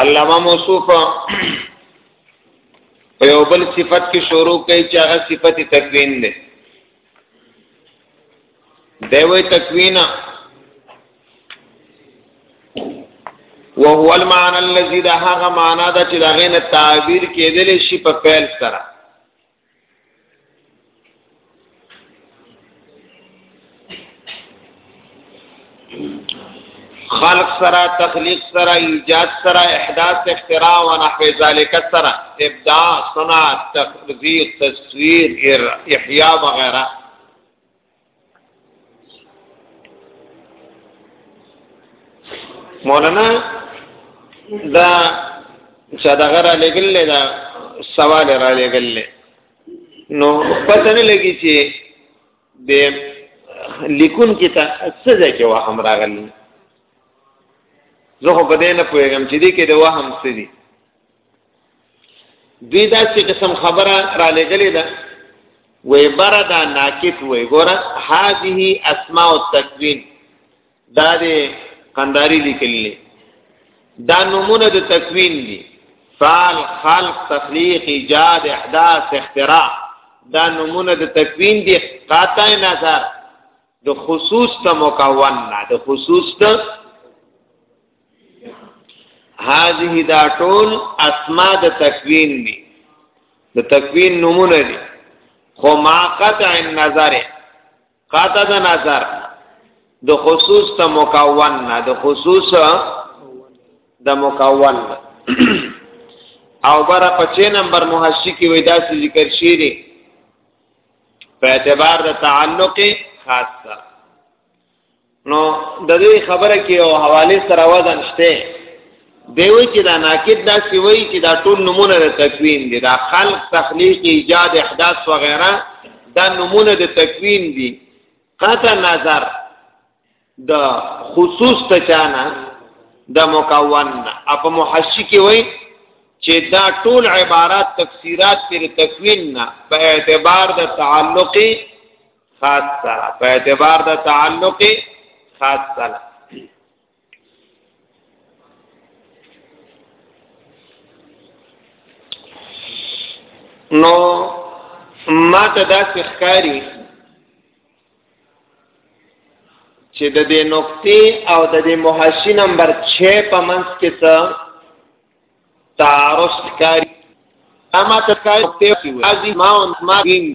علامه موصوف په یو بل صفت کې شروع کوي چې هغه صفت تکوین دی دوی تکوین وهو المعنى الذي ده هغه معنا ده چې دا غینه تعبیر کېدل شي په فعل سره خلق سرا تخلیق سرا ایجاد سرا احداث اختراع و نحو ذالک سرا ابداع صنع تخزیق تصویر احیاء وغیرہ مولانا دا چې دا غره لګل دا سوال را لګل نو پته نه لګی چې د لیکون کې ته څه ځای کې وهم راغلی زه خو په دې نه پوهېږم چې دې کې د وهم څه دي دوی دا چې قسم خبره را لګلې ده وې بره دا ناکت وې ګوره هذه اسماء التکوین دا دې قنداری لیکلې دا نمونه د تکوین دي فال خلق تخلیق ایجاد احداث اختراع دا نمونه د تکوین دي قاطع نظر د خصوص ته مکون نه د خصوص ته هذه دا ټول اسماء د تکوین دي د تکوین نمونه دي خو ما قطع النظر قطع د نظر د خصوص ته مکون نه د خصوص د مکون نه او بر 5 نمبر محشی کې وېدا سي ذکر شي دي په اعتبار د تعلق خاص سره نو د دې خبره کې او حواله سره وزن شته دیوی چې دا ناکد دا سوی چې دا ټول نمونه د تکوین دي دا خلق تخلیق ایجاد احداث و غیره دا نمونه د تکوین دي قطع نظر د خصوص ته چانا د مکون اپ محشی کې وای چې دا ټول عبارات تفسیرات پر تکوین نه په اعتبار د تعلق خاص سره په اعتبار د تعلق خاص سره نو ما ته دا ښکاری چې د دې نقطې او د دې محشي نمبر 6 په منځ کې څه تعارض ښکاری اما ته ښکاری نقطې وي ازي ما او ما دین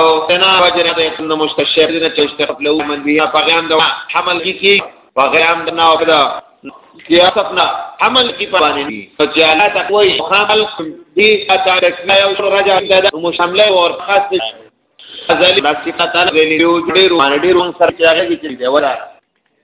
او کنا وجر د کند مستشر دې چې استخف له من بیا په غیام دا حمل کی کی په غیام دا نو بلا سیاست نه حمل کی په باندې دي او جاله تقوی حمل دې اتا رسمه او رجا د مشامله او خاص ازلی باسي قتل ویلو ډېر باندې ډېر سر کې هغه کې دی ولا